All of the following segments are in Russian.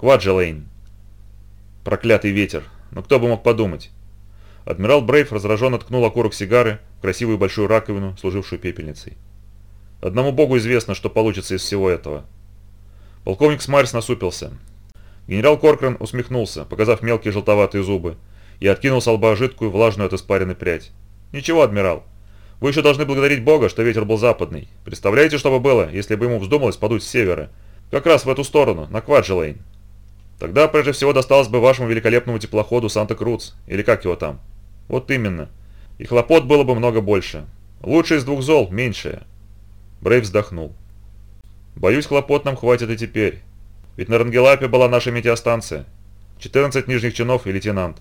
Кваджелейн. Проклятый ветер. Но кто бы мог подумать? Адмирал Брейв раздраженно ткнул окурок сигары в красивую большую раковину, служившую пепельницей. Одному богу известно, что получится из всего этого. Полковник Смайрс насупился. Генерал Коркран усмехнулся, показав мелкие желтоватые зубы, и откинул с лба жидкую, влажную от испарины прядь. «Ничего, адмирал. Вы еще должны благодарить Бога, что ветер был западный. Представляете, что бы было, если бы ему вздумалось подуть с севера? Как раз в эту сторону, на Кваджилейн. Тогда прежде всего досталось бы вашему великолепному теплоходу Санта-Круц, или как его там. Вот именно. И хлопот было бы много больше. Лучше из двух зол, меньшее. Брейв вздохнул. Боюсь, хлопот нам хватит и теперь. Ведь на Рангелапе была наша метеостанция. 14 нижних чинов и лейтенант.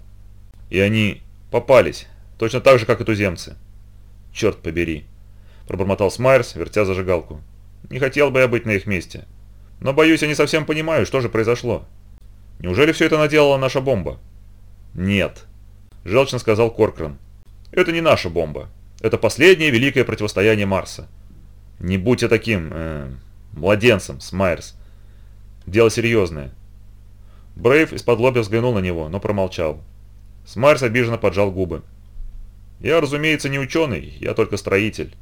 И они попались, точно так же, как и туземцы. Черт побери. Пробормотал Смайерс, вертя зажигалку. Не хотел бы я быть на их месте. Но боюсь, я не совсем понимаю, что же произошло. Неужели все это наделала наша бомба? Нет. Желчно сказал Коркран. Это не наша бомба. Это последнее великое противостояние Марса. Не будь я таким, э, младенцем, Смайерс. Дело серьезное. Брейв исподлобья взглянул на него, но промолчал. Смайерс обиженно поджал губы. Я, разумеется, не ученый, я только строитель.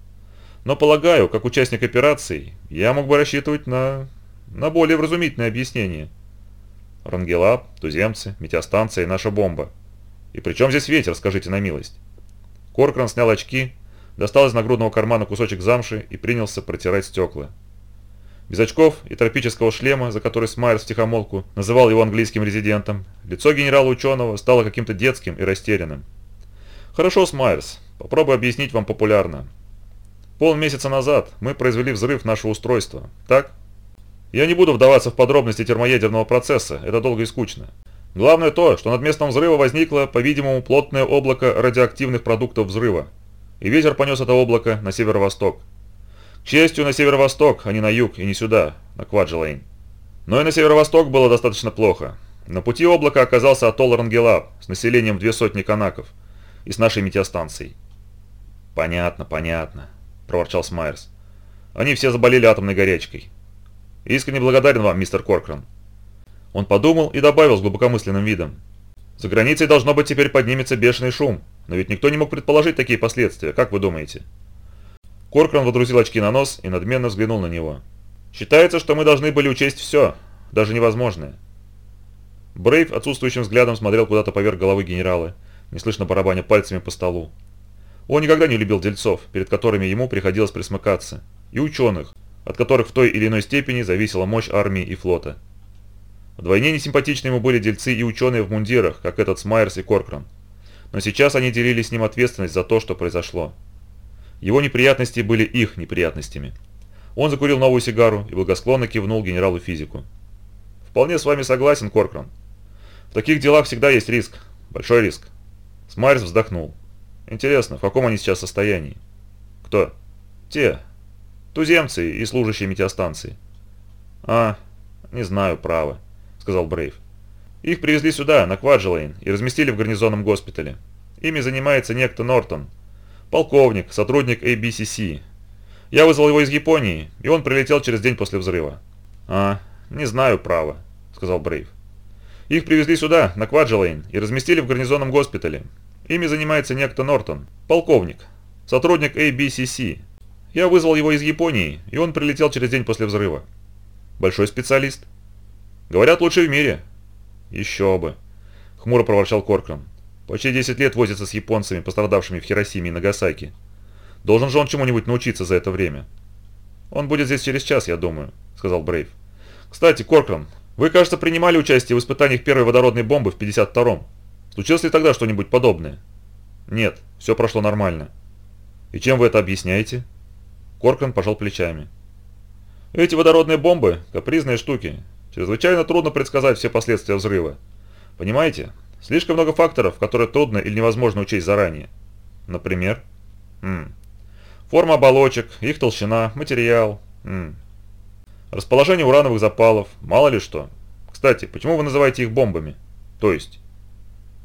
Но полагаю, как участник операции, я мог бы рассчитывать на... на более вразумительное объяснение. Рангелап, туземцы, метеостанция и наша бомба. И при чем здесь ветер, скажите на милость? Коркран снял очки, достал из нагрудного кармана кусочек замши и принялся протирать стекла. Без очков и тропического шлема, за который Смайерс втихомолку называл его английским резидентом, лицо генерала-ученого стало каким-то детским и растерянным. «Хорошо, Смайерс, попробую объяснить вам популярно. Полмесяца назад мы произвели взрыв нашего устройства, так? Я не буду вдаваться в подробности термоядерного процесса, это долго и скучно. Главное то, что над местом взрыва возникло, по-видимому, плотное облако радиоактивных продуктов взрыва, и ветер понес это облако на северо-восток. К счастью, на северо-восток, а не на юг и не сюда, на Кваджилейн. Но и на северо-восток было достаточно плохо. На пути облака оказался атолл Рангелап с населением две сотни канаков и с нашей метеостанцией. «Понятно, понятно», – проворчал Смайерс. «Они все заболели атомной горячкой. Искренне благодарен вам, мистер Коркран». Он подумал и добавил с глубокомысленным видом. «За границей должно быть теперь поднимется бешеный шум, но ведь никто не мог предположить такие последствия, как вы думаете?» Коркран водрузил очки на нос и надменно взглянул на него. «Считается, что мы должны были учесть все, даже невозможное». Брейв отсутствующим взглядом смотрел куда-то поверх головы генерала, неслышно барабаня пальцами по столу. Он никогда не любил дельцов, перед которыми ему приходилось присмыкаться, и ученых, от которых в той или иной степени зависела мощь армии и флота. Вдвойне несимпатичны ему были дельцы и ученые в мундирах, как этот Смайерс и Коркран. Но сейчас они делили с ним ответственность за то, что произошло. Его неприятности были их неприятностями. Он закурил новую сигару и благосклонно кивнул генералу-физику. «Вполне с вами согласен, Коркран. В таких делах всегда есть риск. Большой риск». Смайерс вздохнул. «Интересно, в каком они сейчас состоянии?» «Кто?» «Те. Туземцы и служащие метеостанции». «А, не знаю, право», — сказал Брейв. «Их привезли сюда, на Кваджилейн, и разместили в гарнизонном госпитале. Ими занимается некто Нортон, Полковник, сотрудник ABCC. Я вызвал его из Японии, и он прилетел через день после взрыва. А, не знаю, право, сказал Брейв. Их привезли сюда, на Кваджилейн, и разместили в гарнизонном госпитале. Ими занимается некто Нортон, полковник, сотрудник ABCC. Я вызвал его из Японии, и он прилетел через день после взрыва. Большой специалист. Говорят, лучший в мире. Еще бы. Хмуро проворчал Коркран. Почти 10 лет возится с японцами, пострадавшими в Хиросиме и Нагасаки. Должен же он чему-нибудь научиться за это время. Он будет здесь через час, я думаю, сказал Брейв. Кстати, Коркран, вы, кажется, принимали участие в испытаниях первой водородной бомбы в 52-м. Случилось ли тогда что-нибудь подобное? Нет, все прошло нормально. И чем вы это объясняете? Коркран пожал плечами. Эти водородные бомбы – капризные штуки. Чрезвычайно трудно предсказать все последствия взрыва. Понимаете, Слишком много факторов, которые трудно или невозможно учесть заранее. Например? М. Форма оболочек, их толщина, материал. М. Расположение урановых запалов, мало ли что. Кстати, почему вы называете их бомбами? То есть?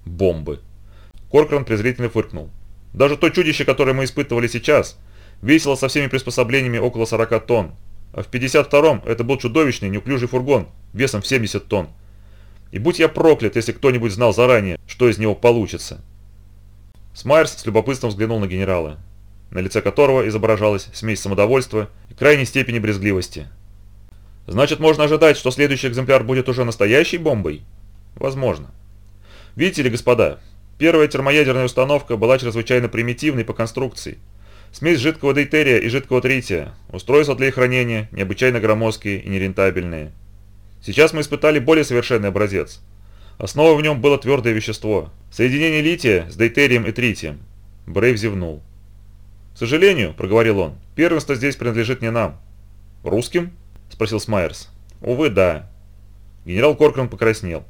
Бомбы. Коркран презрительно фыркнул. Даже то чудище, которое мы испытывали сейчас, весило со всеми приспособлениями около 40 тонн. А в 52-м это был чудовищный неуклюжий фургон весом в 70 тонн. И будь я проклят, если кто-нибудь знал заранее, что из него получится. Смайерс с любопытством взглянул на генерала, на лице которого изображалась смесь самодовольства и крайней степени брезгливости. «Значит, можно ожидать, что следующий экземпляр будет уже настоящей бомбой?» «Возможно. Видите ли, господа, первая термоядерная установка была чрезвычайно примитивной по конструкции. Смесь жидкого дейтерия и жидкого трития, устройства для их хранения необычайно громоздкие и нерентабельные. Сейчас мы испытали более совершенный образец. Основой в нем было твердое вещество. Соединение лития с дейтерием и тритием. Брейв зевнул. «К сожалению», — проговорил он, — «первенство здесь принадлежит не нам». «Русским?» — спросил Смайерс. «Увы, да». Генерал Коркран покраснел.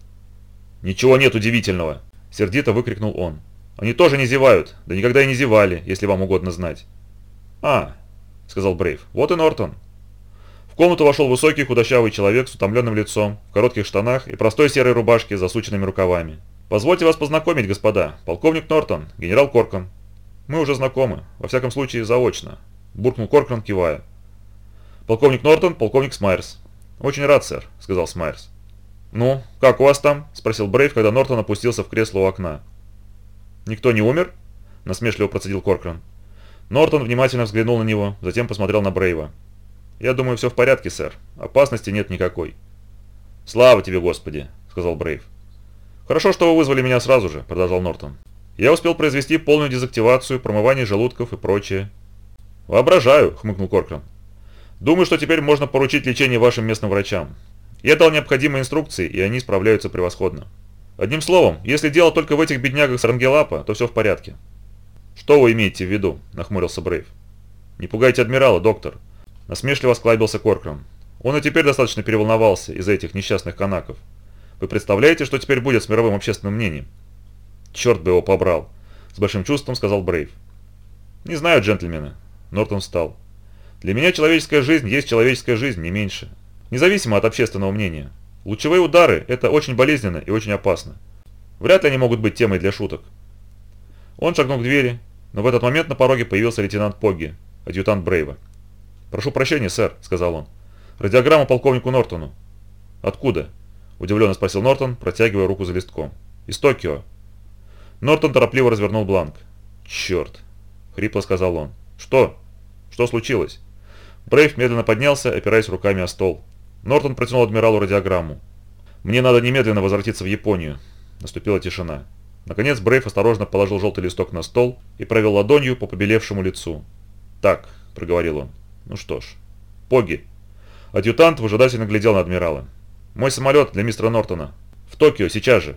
«Ничего нет удивительного!» — сердито выкрикнул он. «Они тоже не зевают, да никогда и не зевали, если вам угодно знать». «А», — сказал Брейв, — «вот и Нортон». В комнату вошел высокий худощавый человек с утомленным лицом, в коротких штанах и простой серой рубашке с засученными рукавами. «Позвольте вас познакомить, господа. Полковник Нортон, генерал Коркан». «Мы уже знакомы, во всяком случае заочно», – буркнул Коркан, кивая. «Полковник Нортон, полковник Смайерс». «Очень рад, сэр», – сказал Смайерс. «Ну, как у вас там?» – спросил Брейв, когда Нортон опустился в кресло у окна. «Никто не умер?» – насмешливо процедил Коркран. Нортон внимательно взглянул на него, затем посмотрел на Брейва. «Я думаю, все в порядке, сэр. Опасности нет никакой». «Слава тебе, Господи!» – сказал Брейв. «Хорошо, что вы вызвали меня сразу же», – продолжал Нортон. «Я успел произвести полную дезактивацию, промывание желудков и прочее». «Воображаю», – хмыкнул Коркран. «Думаю, что теперь можно поручить лечение вашим местным врачам. Я дал необходимые инструкции, и они справляются превосходно. Одним словом, если дело только в этих беднягах с Рангелапа, то все в порядке». «Что вы имеете в виду?» – нахмурился Брейв. «Не пугайте адмирала, доктор. Насмешливо склабился Коркран. Он и теперь достаточно переволновался из-за этих несчастных канаков. Вы представляете, что теперь будет с мировым общественным мнением? Черт бы его побрал, с большим чувством сказал Брейв. Не знаю, джентльмены. Нортон встал. Для меня человеческая жизнь есть человеческая жизнь, не меньше. Независимо от общественного мнения. Лучевые удары – это очень болезненно и очень опасно. Вряд ли они могут быть темой для шуток. Он шагнул к двери, но в этот момент на пороге появился лейтенант Погги, адъютант Брейва. «Прошу прощения, сэр», — сказал он. «Радиограмма полковнику Нортону». «Откуда?» — удивленно спросил Нортон, протягивая руку за листком. «Из Токио». Нортон торопливо развернул бланк. «Черт!» — хрипло сказал он. «Что? Что случилось?» Брейв медленно поднялся, опираясь руками о стол. Нортон протянул адмиралу радиограмму. «Мне надо немедленно возвратиться в Японию». Наступила тишина. Наконец Брейв осторожно положил желтый листок на стол и провел ладонью по побелевшему лицу. «Так», — проговорил он, ну что ж. Поги. Адъютант выжидательно глядел на адмирала. «Мой самолет для мистера Нортона. В Токио, сейчас же».